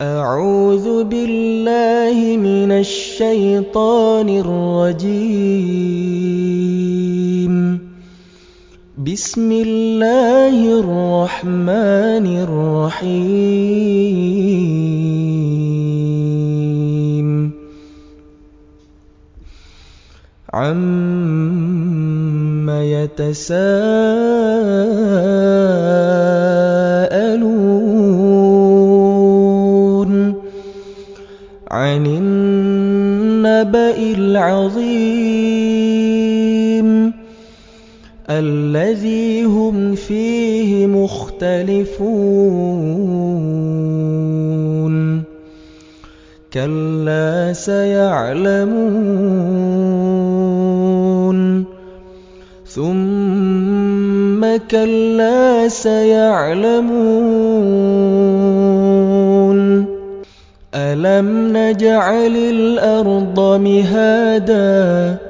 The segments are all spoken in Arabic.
أعوذ بالله من الشيطان الرجيم. بسم الله الرحمن الرحيم. عم يتساءلون الذي هم فيه مختلفون. كلا سيعلمون. ثم كلا سيعلمون. ألم نجعل الأرض مهادا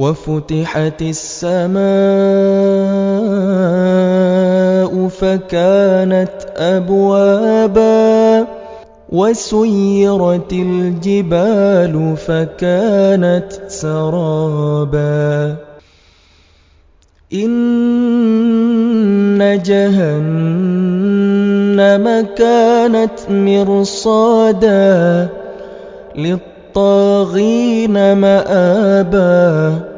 وفتحت السماء فكانت أبوابا وسيرت الجبال فكانت سرابا. إن جهنم كانت مرصادا للطاغين مآبا.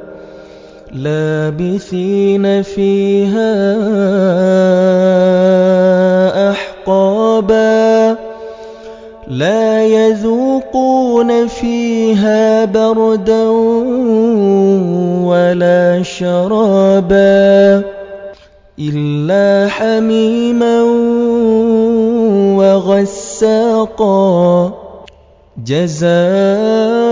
لابثين فيها أحقابا لا يذوقون فيها بردا ولا شرابا إلا حميما وغساقا جزاء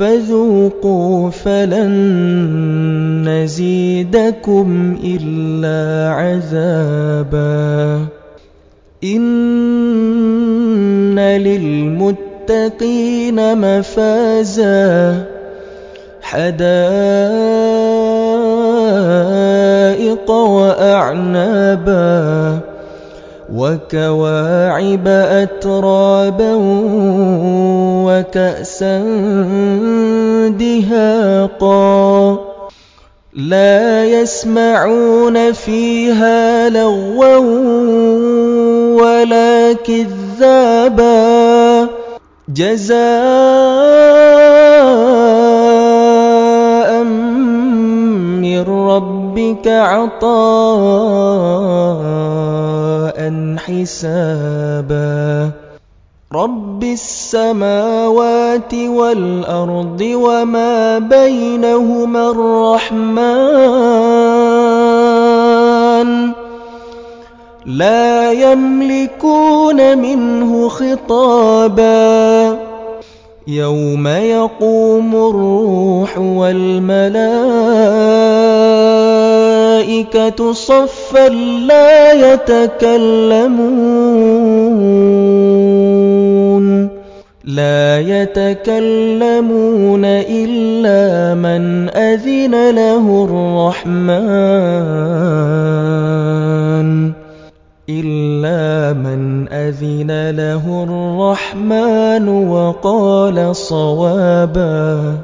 فذوقوا فلن نزيدكم إلا عذابا. إن للمتقين مفازا. حدائق وأعنابا. وكواعب أترابا وكأسا دهاقا لا يسمعون فيها لغوا ولا كذابا جزاء من ربك عطاء حسابا. رب السماوات والأرض وما بينهما الرحمن. لا يملكون منه خطابا. يوم يقوم الروح والملائكة. صفا لا يتكلمون. لا يتكلمون إلا من أذن له الرحمن. إلا من أذن له الرحمن وقال صوابا.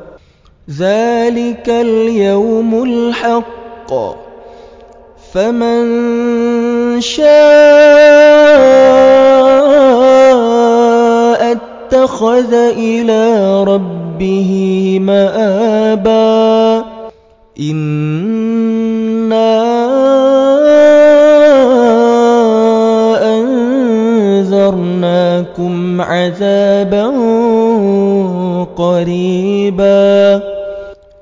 ذلك اليوم الحق. فمن شاء اتخذ إلى ربه مآبا إِنَّا أَنذَرْنَاكُمْ عَذَابًا قَرِيبًا